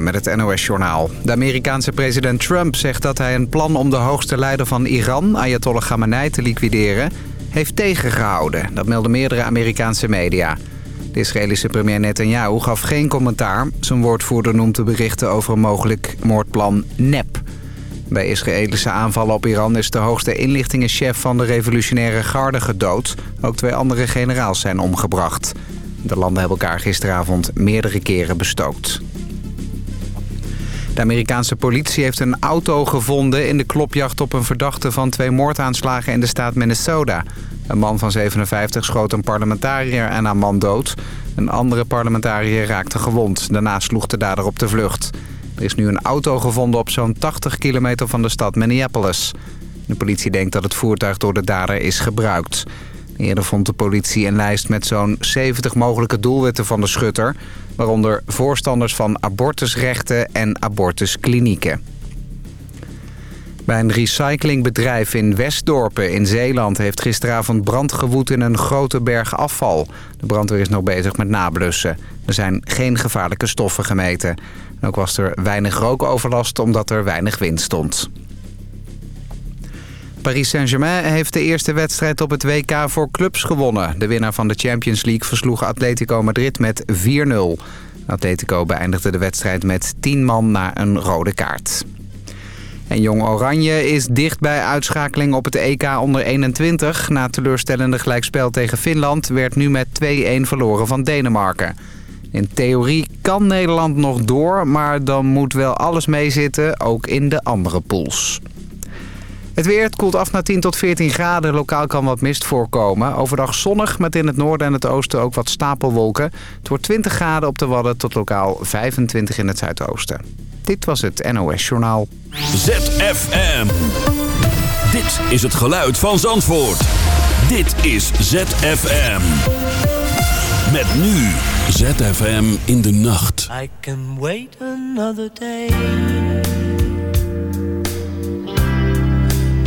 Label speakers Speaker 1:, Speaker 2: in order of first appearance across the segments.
Speaker 1: Met het NOS-journaal. De Amerikaanse president Trump zegt dat hij een plan om de hoogste leider van Iran, Ayatollah Khamenei, te liquideren, heeft tegengehouden. Dat melden meerdere Amerikaanse media. De Israëlische premier Netanyahu gaf geen commentaar. Zijn woordvoerder noemt de berichten over een mogelijk moordplan nep. Bij Israëlische aanvallen op Iran is de hoogste inlichtingenchef van de revolutionaire garde gedood. Ook twee andere generaals zijn omgebracht. De landen hebben elkaar gisteravond meerdere keren bestookt. De Amerikaanse politie heeft een auto gevonden in de klopjacht op een verdachte van twee moordaanslagen in de staat Minnesota. Een man van 57 schoot een parlementariër en een man dood. Een andere parlementariër raakte gewond. Daarna sloeg de dader op de vlucht. Er is nu een auto gevonden op zo'n 80 kilometer van de stad Minneapolis. De politie denkt dat het voertuig door de dader is gebruikt. Eerder vond de politie een lijst met zo'n 70 mogelijke doelwitten van de schutter... waaronder voorstanders van abortusrechten en abortusklinieken. Bij een recyclingbedrijf in Westdorpen in Zeeland... heeft gisteravond brand gewoed in een grote berg afval. De brandweer is nog bezig met nablussen. Er zijn geen gevaarlijke stoffen gemeten. ook was er weinig rookoverlast omdat er weinig wind stond. Paris Saint-Germain heeft de eerste wedstrijd op het WK voor clubs gewonnen. De winnaar van de Champions League versloeg Atletico Madrid met 4-0. Atletico beëindigde de wedstrijd met 10 man na een rode kaart. En Jong Oranje is dicht bij uitschakeling op het EK onder 21. Na teleurstellende gelijkspel tegen Finland werd nu met 2-1 verloren van Denemarken. In theorie kan Nederland nog door, maar dan moet wel alles meezitten, ook in de andere pools. Het weer het koelt af naar 10 tot 14 graden. Lokaal kan wat mist voorkomen. Overdag zonnig, met in het noorden en het oosten ook wat stapelwolken. Het wordt 20 graden op de Wadden tot lokaal 25 in het zuidoosten. Dit was het NOS Journaal.
Speaker 2: ZFM. Dit is het geluid van Zandvoort. Dit is ZFM. Met nu ZFM in de nacht.
Speaker 3: I can wait another day.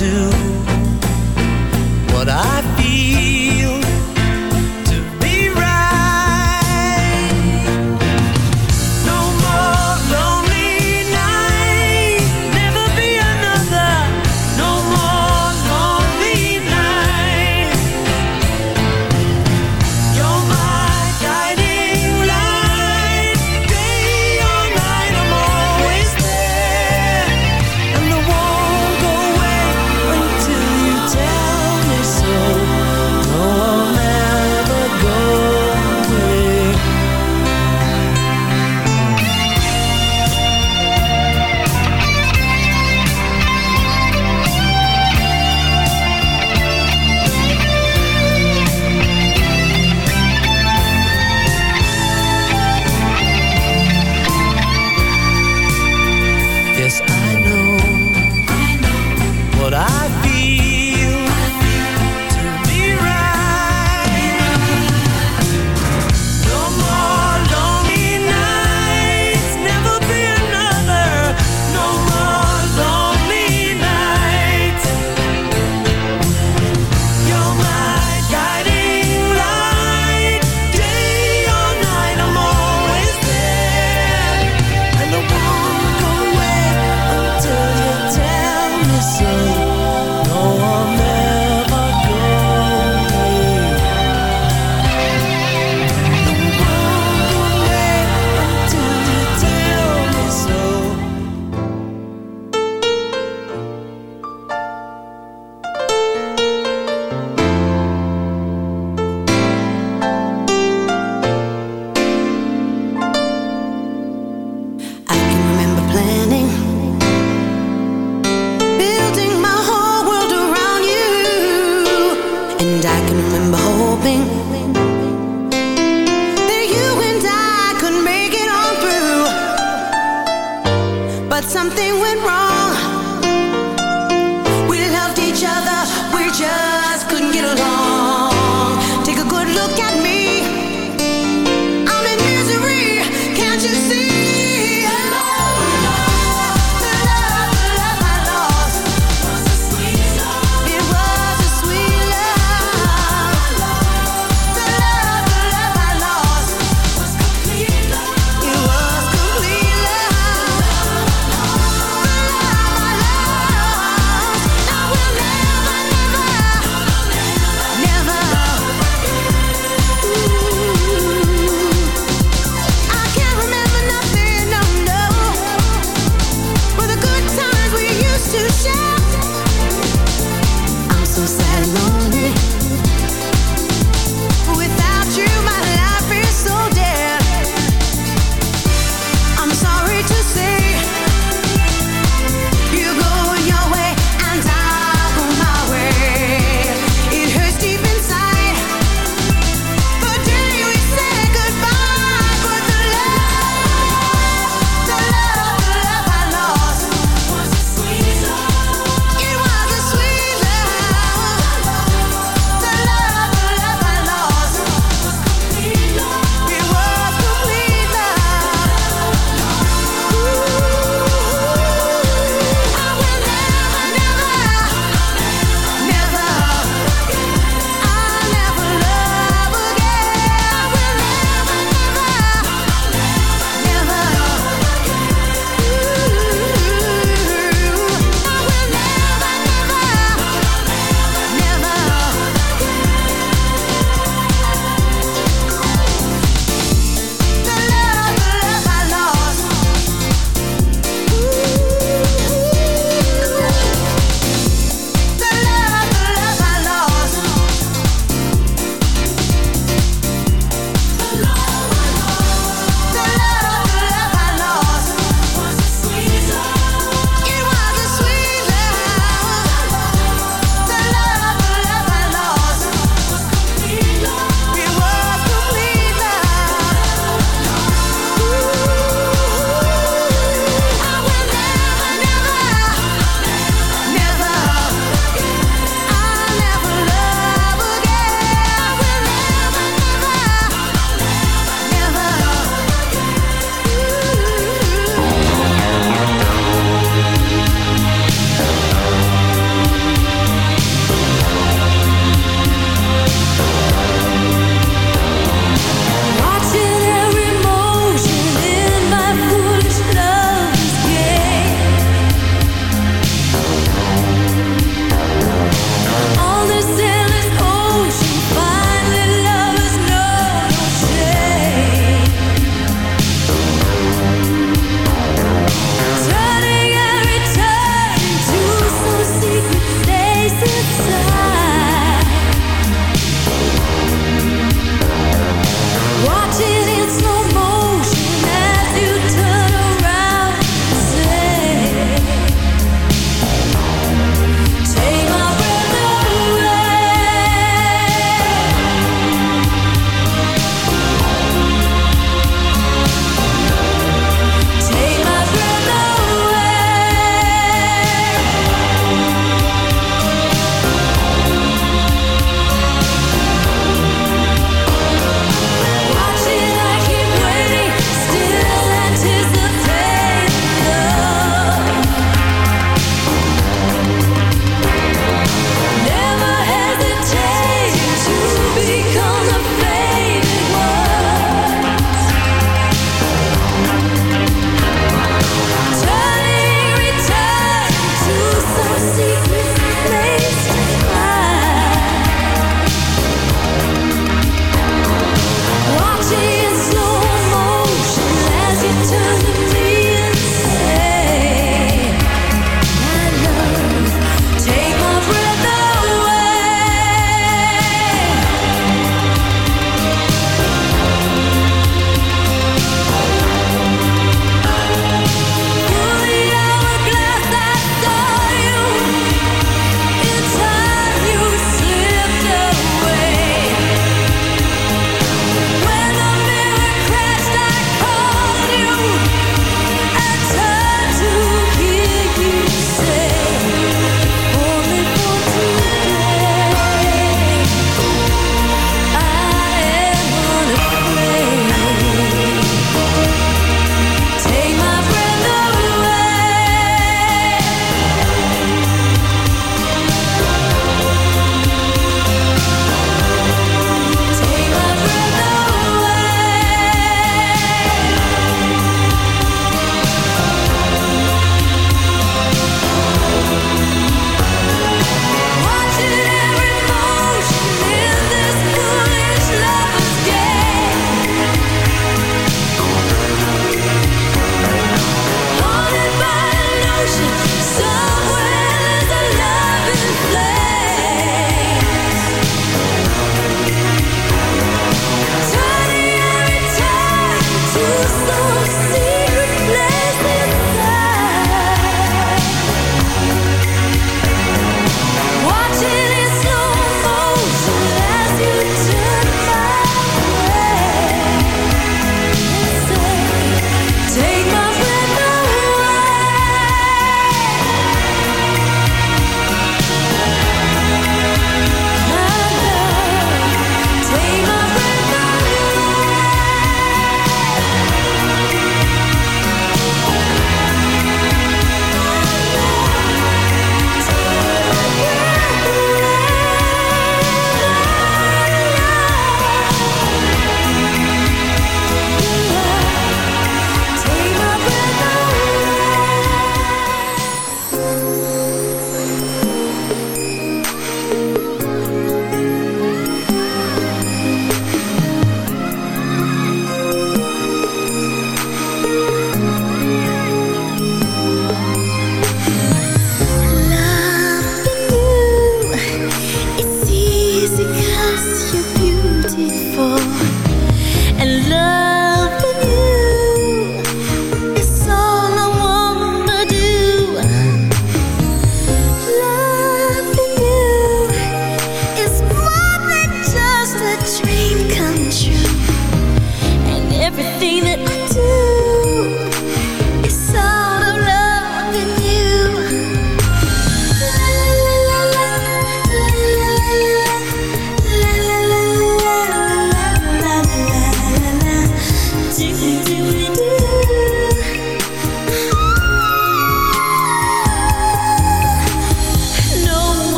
Speaker 3: do what I feel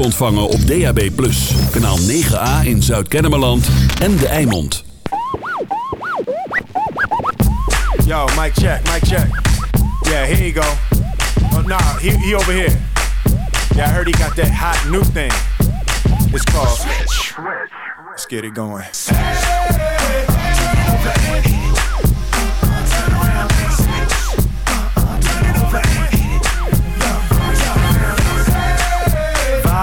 Speaker 2: ontvangen op DAB+. Kanaal 9A in Zuid-Kennemerland en De Eimond.
Speaker 4: Yo, mic check, mic check. Yeah, here you go. Oh, nah, he, he over here. Yeah, I heard he got that hot new thing. It's called Switch. Let's get going.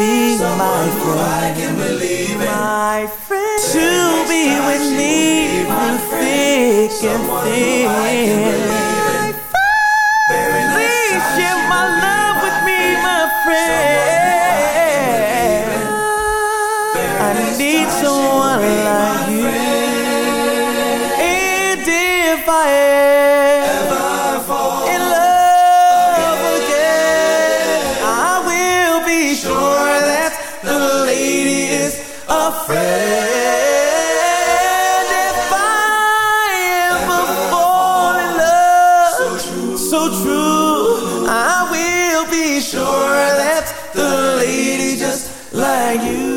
Speaker 5: be my friend. My friend to be with me through thick and thin. like you.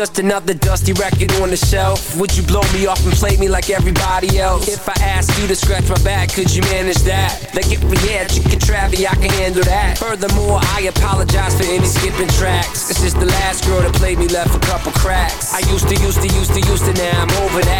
Speaker 6: Just another dusty record on the shelf, would you blow me off and play me like everybody else? If I asked you to scratch my back, could you manage that? Like if we had chicken Travie, I can handle that. Furthermore, I apologize for any skipping tracks. This is the last girl that played me left a couple cracks. I used to, used to, used to, used to, now I'm over that.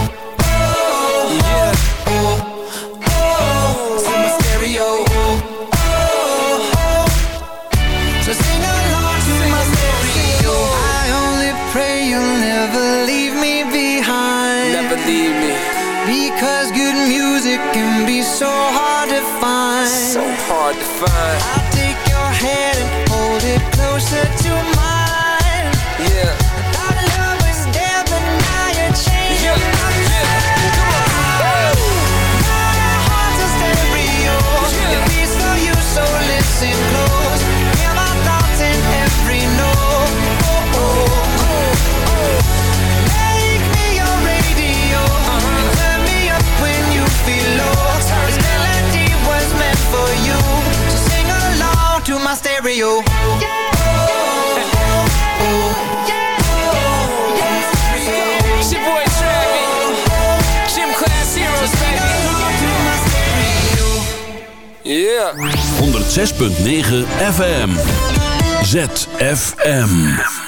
Speaker 7: so hard to find.
Speaker 6: So hard to find.
Speaker 7: I'll take your hand and hold it closer to mine.
Speaker 6: Yeah. Baby. Yeah.
Speaker 2: 106.9 FM. ZFM.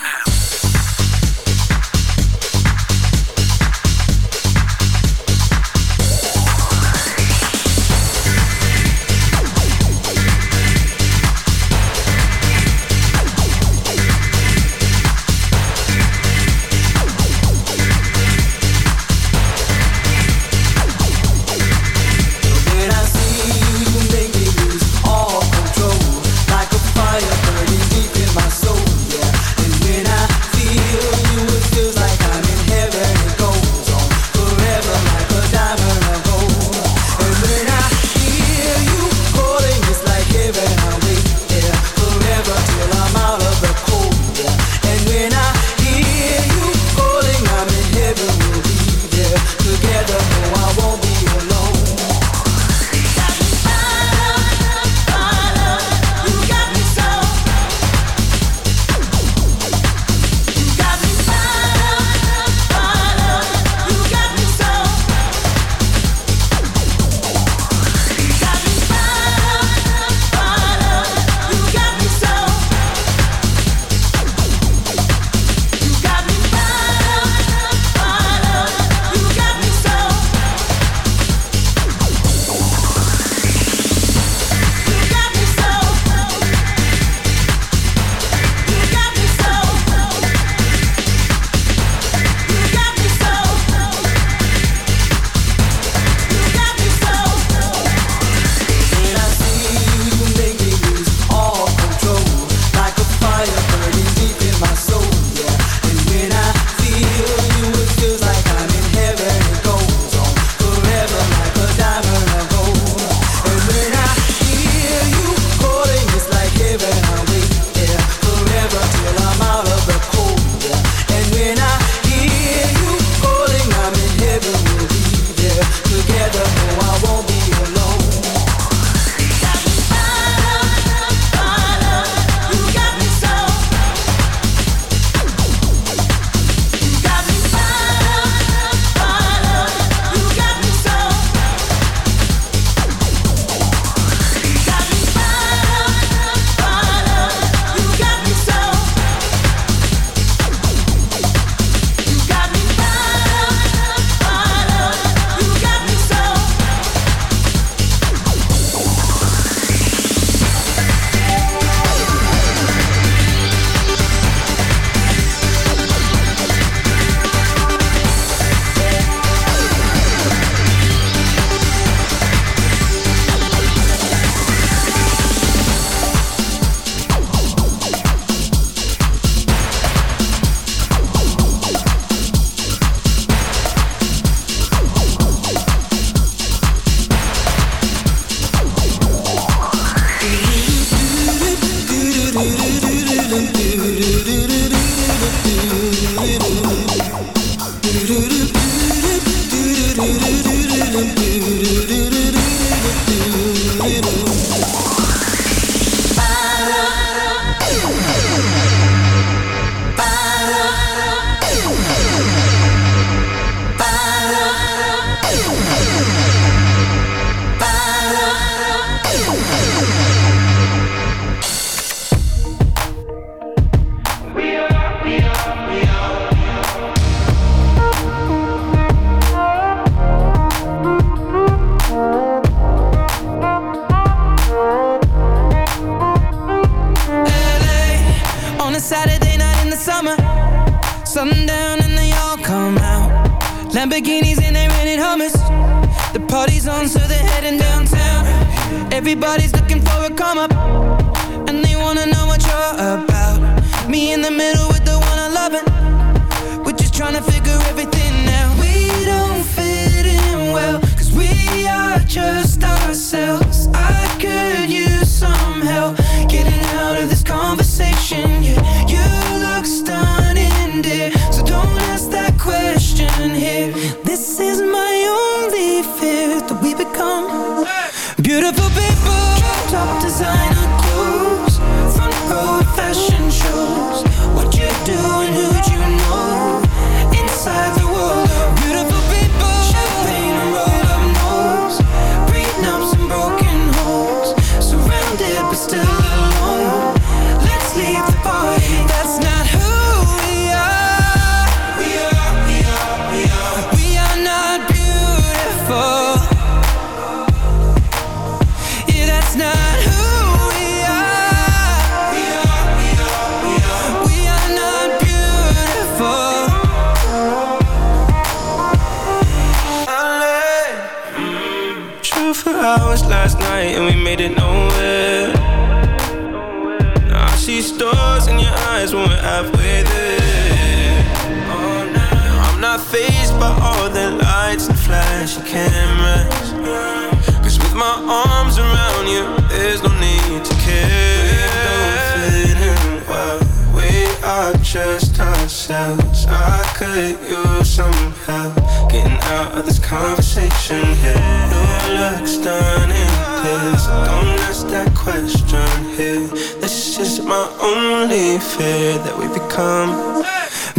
Speaker 7: of this conversation here. New looks done in this Don't ask that question here. This is my only fear That we become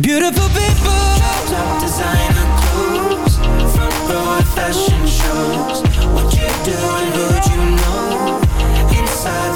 Speaker 7: Beautiful people. Top designer clothes Front row fashion shows. What you do and who'd you know. Inside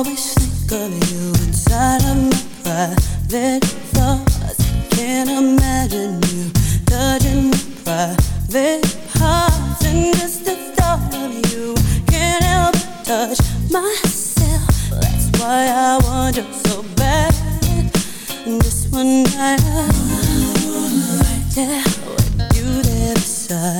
Speaker 7: always think of
Speaker 8: you inside of my
Speaker 7: private thoughts. Can't imagine you touching my private parts. And just the thought of you can't help but touch myself. That's why I want you so bad. And just one night, I,
Speaker 8: yeah,
Speaker 9: with you there beside.